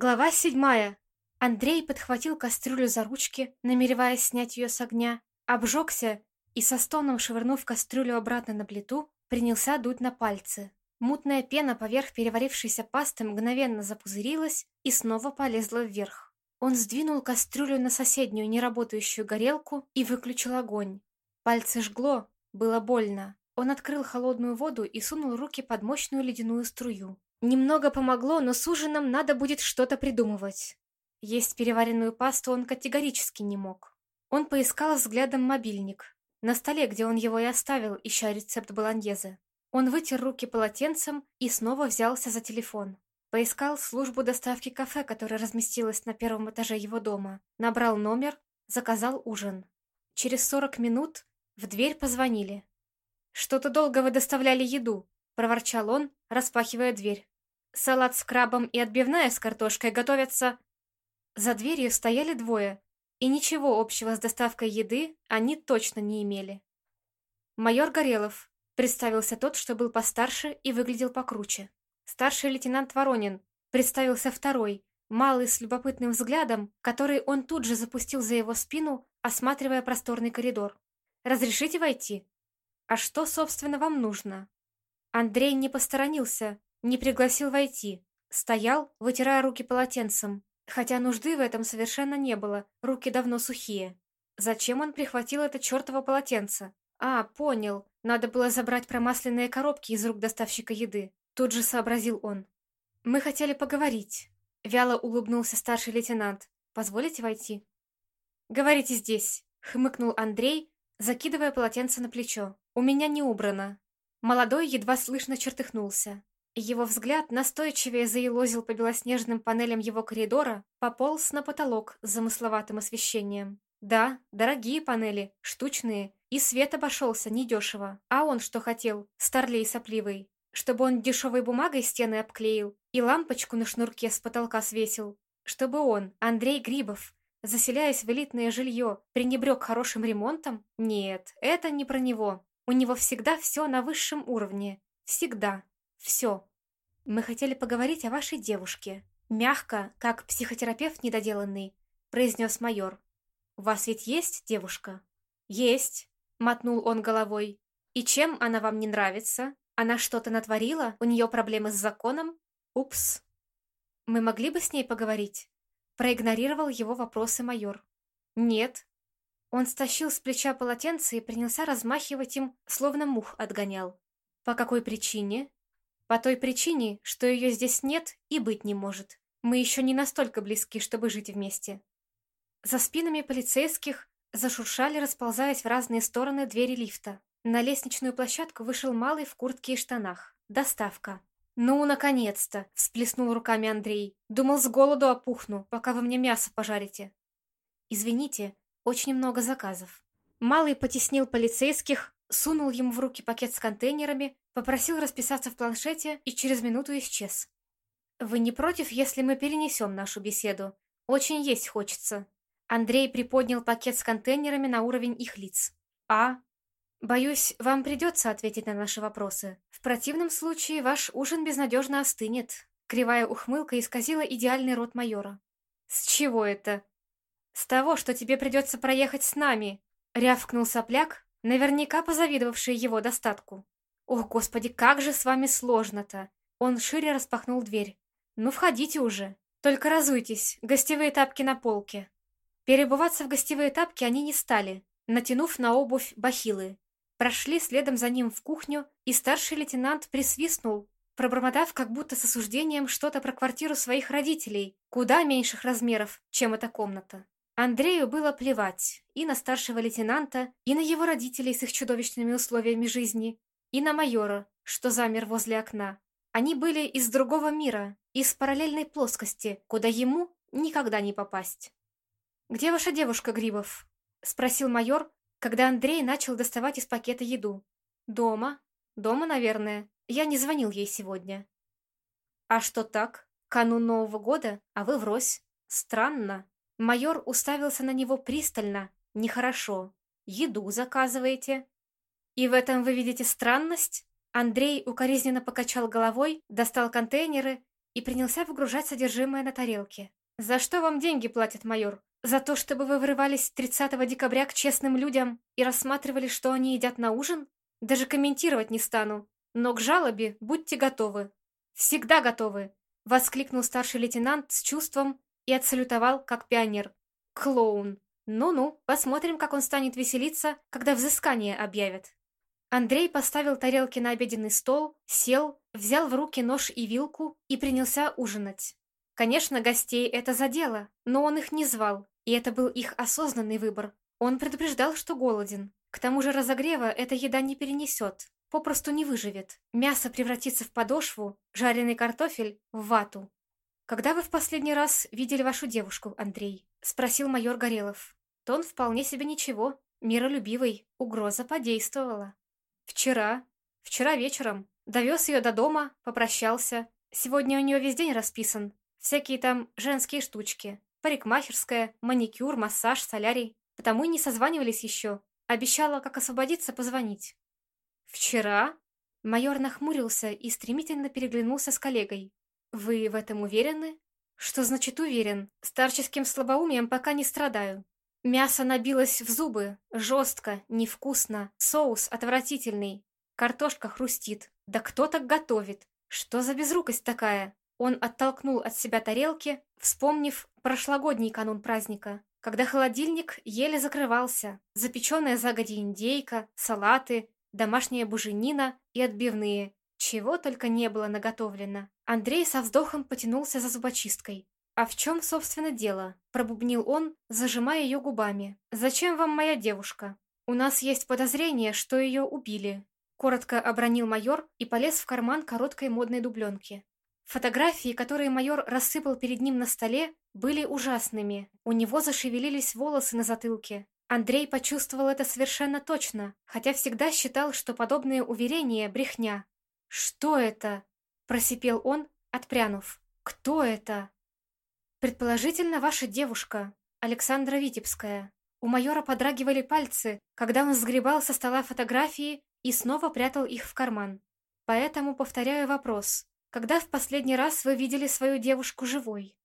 Глава седьмая. Андрей подхватил кастрюлю за ручки, намереваясь снять ее с огня, обжегся и со стоном швырнув кастрюлю обратно на плиту, принялся дуть на пальцы. Мутная пена поверх переварившейся пасты мгновенно запузырилась и снова полезла вверх. Он сдвинул кастрюлю на соседнюю неработающую горелку и выключил огонь. Пальцы жгло, было больно. Он открыл холодную воду и сунул руки под мощную ледяную струю. Немного помогло, но с ужином надо будет что-то придумывать. Есть переваренную пасту он категорически не мог. Он поискал взглядом мобильник. На столе, где он его и оставил, ища рецепт болоньезе. Он вытер руки полотенцем и снова взялся за телефон. Поискал службу доставки кафе, которая разместилась на первом этаже его дома. Набрал номер, заказал ужин. Через 40 минут в дверь позвонили. «Что-то долго вы доставляли еду», — проворчал он, распахивая дверь. Салат с крабом и отбивная с картошкой готовятся... За дверью стояли двое, и ничего общего с доставкой еды они точно не имели. «Майор Горелов», — представился тот, что был постарше и выглядел покруче. «Старший лейтенант Воронин», — представился второй, малый с любопытным взглядом, который он тут же запустил за его спину, осматривая просторный коридор. «Разрешите войти?» «А что, собственно, вам нужно?» Андрей не посторонился, не пригласил войти. Стоял, вытирая руки полотенцем. Хотя нужды в этом совершенно не было, руки давно сухие. Зачем он прихватил это чертово полотенце? А, понял. Надо было забрать промасленные коробки из рук доставщика еды. Тут же сообразил он. Мы хотели поговорить. Вяло улыбнулся старший лейтенант. Позволите войти? Говорите здесь, хмыкнул Андрей, закидывая полотенце на плечо. У меня не убрано. Молодой едва слышно чертыхнулся. Его взгляд настойчивее заелозил по белоснежным панелям его коридора, пополз на потолок с замысловатым освещением. Да, дорогие панели, штучные, и свет обошелся недешево. А он что хотел, старлей сопливый? Чтобы он дешевой бумагой стены обклеил и лампочку на шнурке с потолка свесил? Чтобы он, Андрей Грибов, заселяясь в элитное жилье, пренебрег хорошим ремонтом? Нет, это не про него. У него всегда все на высшем уровне. Всегда. Все. Мы хотели поговорить о вашей девушке. Мягко, как психотерапевт недоделанный, произнес майор. У вас ведь есть девушка? Есть, мотнул он головой. И чем она вам не нравится? Она что-то натворила? У нее проблемы с законом? Упс. Мы могли бы с ней поговорить? Проигнорировал его вопросы майор. Нет. Он стащил с плеча полотенце и принялся размахивать им, словно мух отгонял. По какой причине? По той причине, что ее здесь нет и быть не может. Мы еще не настолько близки, чтобы жить вместе. За спинами полицейских зашуршали, расползаясь в разные стороны двери лифта. На лестничную площадку вышел малый в куртке и штанах. Доставка. «Ну, наконец-то!» – всплеснул руками Андрей. «Думал, с голоду опухну, пока вы мне мясо пожарите». «Извините, очень много заказов». Малый потеснил полицейских, сунул ему в руки пакет с контейнерами, попросил расписаться в планшете и через минуту исчез. «Вы не против, если мы перенесем нашу беседу? Очень есть хочется». Андрей приподнял пакет с контейнерами на уровень их лиц. «А? Боюсь, вам придется ответить на наши вопросы. В противном случае ваш ужин безнадежно остынет». Кривая ухмылка исказила идеальный рот майора. «С чего это?» «С того, что тебе придется проехать с нами», — рявкнул сопляк, наверняка позавидовавший его достатку. «Ох, господи, как же с вами сложно-то!» Он шире распахнул дверь. «Ну, входите уже. Только разуйтесь, гостевые тапки на полке». Перебываться в гостевые тапки они не стали, натянув на обувь бахилы. Прошли следом за ним в кухню, и старший лейтенант присвистнул, пробормотав как будто с осуждением что-то про квартиру своих родителей, куда меньших размеров, чем эта комната. Андрею было плевать и на старшего лейтенанта, и на его родителей с их чудовищными условиями жизни, и на майора, что замер возле окна. Они были из другого мира, из параллельной плоскости, куда ему никогда не попасть. «Где ваша девушка, Грибов?» — спросил майор, когда Андрей начал доставать из пакета еду. «Дома. Дома, наверное. Я не звонил ей сегодня». «А что так? Канун Нового года, а вы врозь. Странно». Майор уставился на него пристально. Нехорошо. Еду заказываете. И в этом вы видите странность? Андрей укоризненно покачал головой, достал контейнеры и принялся выгружать содержимое на тарелке. «За что вам деньги платят, майор? За то, чтобы вы врывались 30 декабря к честным людям и рассматривали, что они едят на ужин? Даже комментировать не стану. Но к жалобе будьте готовы. Всегда готовы!» — воскликнул старший лейтенант с чувством и отсалютовал, как пионер. «Клоун! Ну-ну, посмотрим, как он станет веселиться, когда взыскание объявят». Андрей поставил тарелки на обеденный стол, сел, взял в руки нож и вилку и принялся ужинать. Конечно, гостей это задело, но он их не звал, и это был их осознанный выбор. Он предупреждал, что голоден. К тому же разогрева эта еда не перенесет, попросту не выживет. Мясо превратится в подошву, жареный картофель — в вату. «Когда вы в последний раз видели вашу девушку, Андрей?» — спросил майор Горелов. Тон вполне себе ничего, миролюбивый, угроза подействовала. Вчера. Вчера вечером. Довез ее до дома, попрощался. Сегодня у нее весь день расписан. Всякие там женские штучки. Парикмахерская, маникюр, массаж, солярий. Потому и не созванивались еще. Обещала, как освободиться, позвонить. Вчера? Майор нахмурился и стремительно переглянулся с коллегой. Вы в этом уверены? Что значит уверен? Старческим слабоумием пока не страдаю. Мясо набилось в зубы, жестко, невкусно, соус отвратительный, картошка хрустит. Да кто так готовит? Что за безрукость такая? Он оттолкнул от себя тарелки, вспомнив прошлогодний канун праздника, когда холодильник еле закрывался, запеченная загоди индейка, салаты, домашняя буженина и отбивные. Чего только не было наготовлено. Андрей со вздохом потянулся за зубочисткой. «А в чем, собственно, дело?» – пробубнил он, зажимая ее губами. «Зачем вам моя девушка? У нас есть подозрение, что ее убили». Коротко обронил майор и полез в карман короткой модной дубленки. Фотографии, которые майор рассыпал перед ним на столе, были ужасными. У него зашевелились волосы на затылке. Андрей почувствовал это совершенно точно, хотя всегда считал, что подобные уверения – брехня. «Что это?» – просипел он, отпрянув. «Кто это?» Предположительно, ваша девушка, Александра Витебская. У майора подрагивали пальцы, когда он сгребал со стола фотографии и снова прятал их в карман. Поэтому повторяю вопрос. Когда в последний раз вы видели свою девушку живой?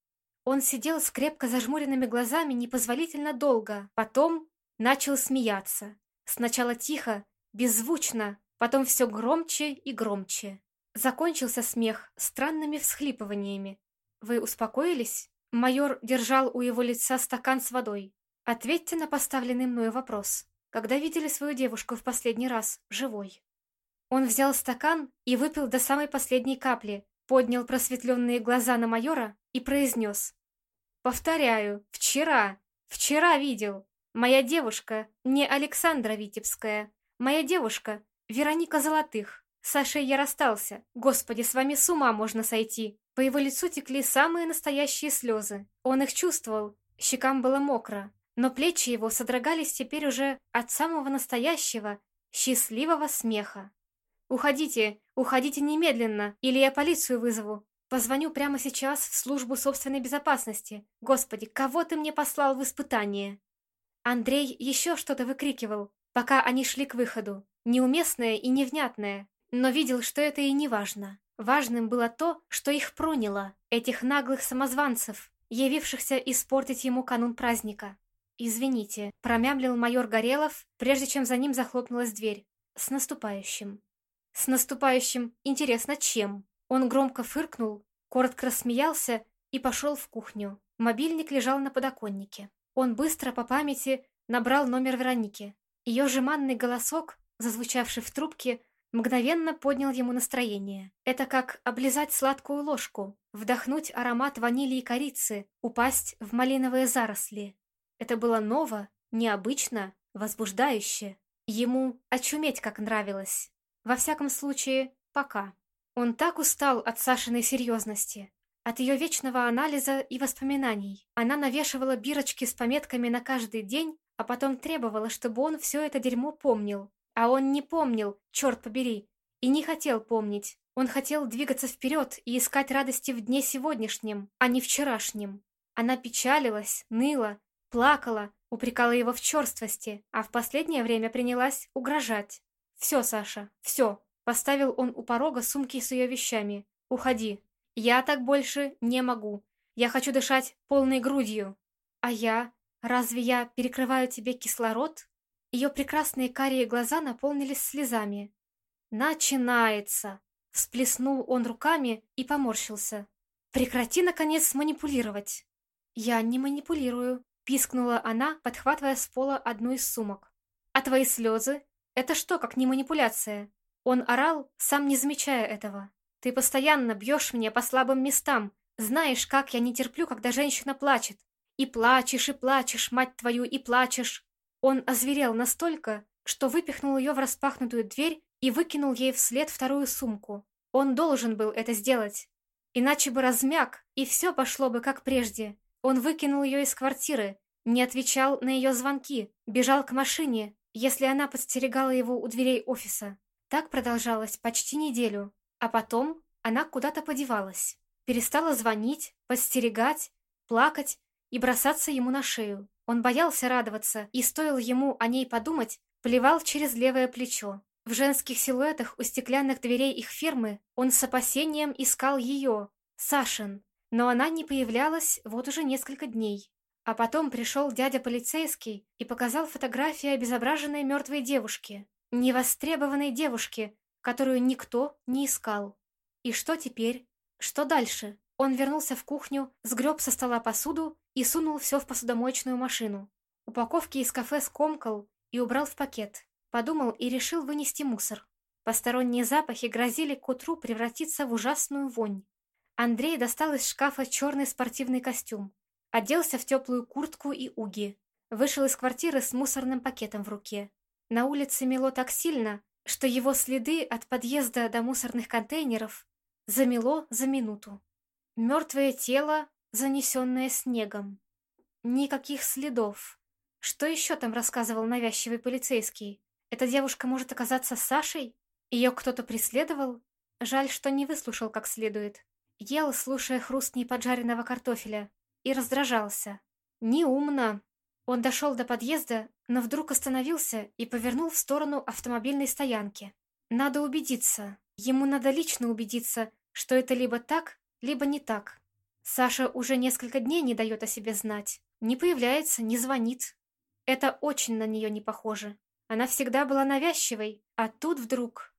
Он сидел с крепко зажмуренными глазами непозволительно долго, потом начал смеяться. Сначала тихо, беззвучно, потом все громче и громче. Закончился смех странными всхлипываниями. «Вы успокоились?» Майор держал у его лица стакан с водой. «Ответьте на поставленный мною вопрос. Когда видели свою девушку в последний раз, живой?» Он взял стакан и выпил до самой последней капли, поднял просветленные глаза на майора и произнес. «Повторяю, вчера, вчера видел. Моя девушка не Александра Витебская. Моя девушка Вероника Золотых. Сашей я расстался. Господи, с вами с ума можно сойти. По его лицу текли самые настоящие слезы. Он их чувствовал, щекам было мокро, но плечи его содрогались теперь уже от самого настоящего, счастливого смеха. «Уходите, уходите немедленно, или я полицию вызову. Позвоню прямо сейчас в службу собственной безопасности. Господи, кого ты мне послал в испытание?» Андрей еще что-то выкрикивал, пока они шли к выходу, неуместное и невнятное, но видел, что это и не важно. Важным было то, что их проняло, этих наглых самозванцев, явившихся испортить ему канун праздника. «Извините», — промямлил майор Горелов, прежде чем за ним захлопнулась дверь. «С наступающим». «С наступающим? Интересно, чем?» Он громко фыркнул, коротко рассмеялся и пошел в кухню. Мобильник лежал на подоконнике. Он быстро по памяти набрал номер Вероники. Ее жеманный голосок, зазвучавший в трубке, мгновенно поднял ему настроение. Это как облизать сладкую ложку, вдохнуть аромат ванили и корицы, упасть в малиновые заросли. Это было ново, необычно, возбуждающе. Ему очуметь как нравилось. Во всяком случае, пока. Он так устал от Сашиной серьезности, от ее вечного анализа и воспоминаний. Она навешивала бирочки с пометками на каждый день, а потом требовала, чтобы он все это дерьмо помнил, а он не помнил, черт побери, и не хотел помнить. Он хотел двигаться вперед и искать радости в дне сегодняшнем, а не вчерашнем. Она печалилась, ныла, плакала, упрекала его в черствости, а в последнее время принялась угрожать. «Все, Саша, все!» Поставил он у порога сумки с ее вещами. «Уходи. Я так больше не могу. Я хочу дышать полной грудью. А я? Разве я перекрываю тебе кислород? Ее прекрасные карие глаза наполнились слезами. «Начинается!» Всплеснул он руками и поморщился. «Прекрати, наконец, манипулировать!» «Я не манипулирую», — пискнула она, подхватывая с пола одну из сумок. «А твои слезы? Это что, как не манипуляция?» Он орал, сам не замечая этого. «Ты постоянно бьешь меня по слабым местам. Знаешь, как я не терплю, когда женщина плачет. И плачешь, и плачешь, мать твою, и плачешь». Он озверел настолько, что выпихнул ее в распахнутую дверь и выкинул ей вслед вторую сумку. Он должен был это сделать. Иначе бы размяк, и все пошло бы как прежде. Он выкинул ее из квартиры, не отвечал на ее звонки, бежал к машине, если она подстерегала его у дверей офиса. Так продолжалось почти неделю, а потом она куда-то подевалась. Перестала звонить, подстерегать, плакать и бросаться ему на шею. Он боялся радоваться, и стоило ему о ней подумать, плевал через левое плечо. В женских силуэтах у стеклянных дверей их фирмы он с опасением искал ее, Сашин, но она не появлялась вот уже несколько дней. А потом пришел дядя полицейский и показал фотографии обезображенной мертвой девушки невостребованной девушки, которую никто не искал. И что теперь? Что дальше? Он вернулся в кухню, сгреб со стола посуду и сунул все в посудомоечную машину. Упаковки из кафе скомкал и убрал в пакет. Подумал и решил вынести мусор. Посторонние запахи грозили к утру превратиться в ужасную вонь. Андрей достал из шкафа черный спортивный костюм, оделся в теплую куртку и уги, вышел из квартиры с мусорным пакетом в руке. На улице мело так сильно, что его следы от подъезда до мусорных контейнеров замело за минуту. Мертвое тело, занесенное снегом. Никаких следов. Что еще там рассказывал навязчивый полицейский? Эта девушка может оказаться Сашей? Ее кто-то преследовал? Жаль, что не выслушал как следует. Ел, слушая хруст неподжаренного картофеля, и раздражался. Неумно, он дошел до подъезда, но вдруг остановился и повернул в сторону автомобильной стоянки. Надо убедиться. Ему надо лично убедиться, что это либо так, либо не так. Саша уже несколько дней не дает о себе знать. Не появляется, не звонит. Это очень на нее не похоже. Она всегда была навязчивой, а тут вдруг...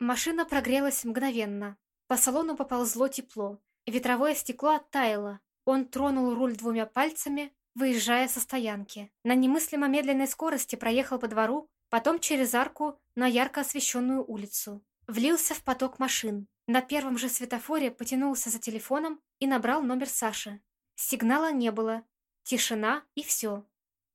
Машина прогрелась мгновенно. По салону поползло тепло. Ветровое стекло оттаяло. Он тронул руль двумя пальцами, выезжая со стоянки. На немыслимо медленной скорости проехал по двору, потом через арку на ярко освещенную улицу. Влился в поток машин. На первом же светофоре потянулся за телефоном и набрал номер Саши. Сигнала не было. Тишина и все.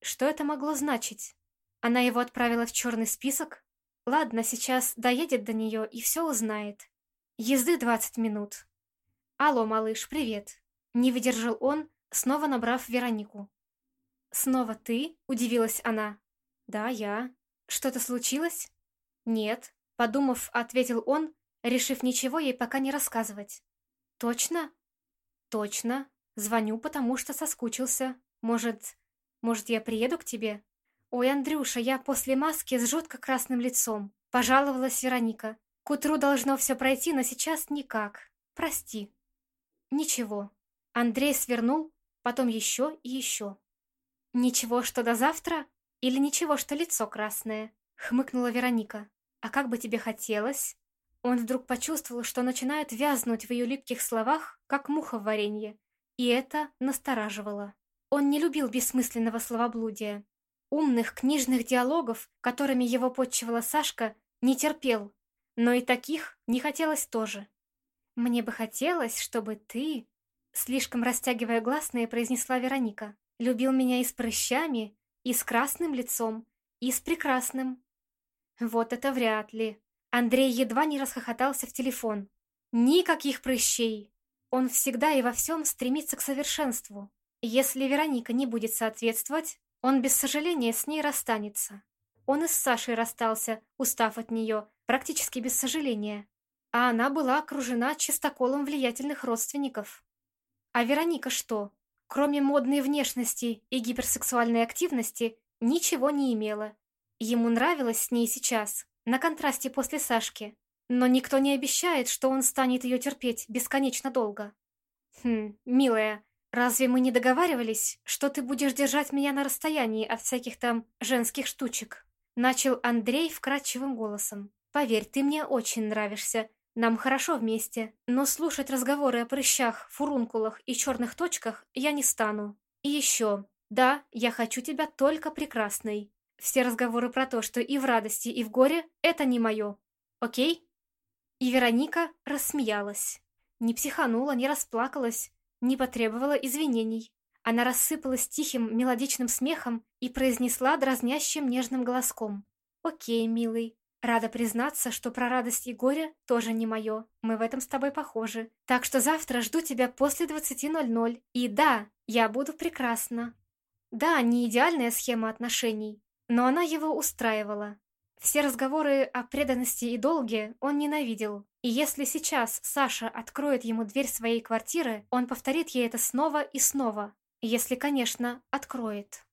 Что это могло значить? Она его отправила в черный список? Ладно, сейчас доедет до нее и все узнает. Езды 20 минут. Алло, малыш, привет. Не выдержал он, снова набрав Веронику. «Снова ты?» – удивилась она. «Да, я. Что-то случилось?» «Нет», – подумав, ответил он, решив ничего ей пока не рассказывать. «Точно?» «Точно. Звоню, потому что соскучился. Может, может, я приеду к тебе?» «Ой, Андрюша, я после маски с жутко красным лицом», – пожаловалась Вероника. «К утру должно все пройти, но сейчас никак. Прости». «Ничего». Андрей свернул, потом еще и еще. «Ничего, что до завтра? Или ничего, что лицо красное?» — хмыкнула Вероника. «А как бы тебе хотелось?» Он вдруг почувствовал, что начинает вязнуть в ее липких словах, как муха в варенье, и это настораживало. Он не любил бессмысленного словоблудия. Умных книжных диалогов, которыми его подчивала Сашка, не терпел, но и таких не хотелось тоже. «Мне бы хотелось, чтобы ты...» Слишком растягивая гласные, произнесла Вероника. «Любил меня и с прыщами, и с красным лицом, и с прекрасным». Вот это вряд ли. Андрей едва не расхохотался в телефон. Никаких прыщей. Он всегда и во всем стремится к совершенству. Если Вероника не будет соответствовать, он без сожаления с ней расстанется. Он и с Сашей расстался, устав от нее, практически без сожаления. А она была окружена чистоколом влиятельных родственников. А Вероника что? Кроме модной внешности и гиперсексуальной активности, ничего не имела. Ему нравилось с ней сейчас, на контрасте после Сашки. Но никто не обещает, что он станет ее терпеть бесконечно долго. Хм, милая, разве мы не договаривались, что ты будешь держать меня на расстоянии от всяких там женских штучек? Начал Андрей вкрадчивым голосом. Поверь, ты мне очень нравишься. Нам хорошо вместе, но слушать разговоры о прыщах, фурункулах и черных точках я не стану. И еще, да, я хочу тебя только прекрасной. Все разговоры про то, что и в радости, и в горе, это не мое. Окей? И Вероника рассмеялась. Не психанула, не расплакалась, не потребовала извинений. Она рассыпалась тихим мелодичным смехом и произнесла дразнящим нежным голоском. «Окей, милый, рада признаться, что про радость и горе тоже не мое. Мы в этом с тобой похожи. Так что завтра жду тебя после 20.00. И да, я буду прекрасна». Да, не идеальная схема отношений, но она его устраивала. Все разговоры о преданности и долге он ненавидел. И если сейчас Саша откроет ему дверь своей квартиры, он повторит ей это снова и снова. Если, конечно, откроет.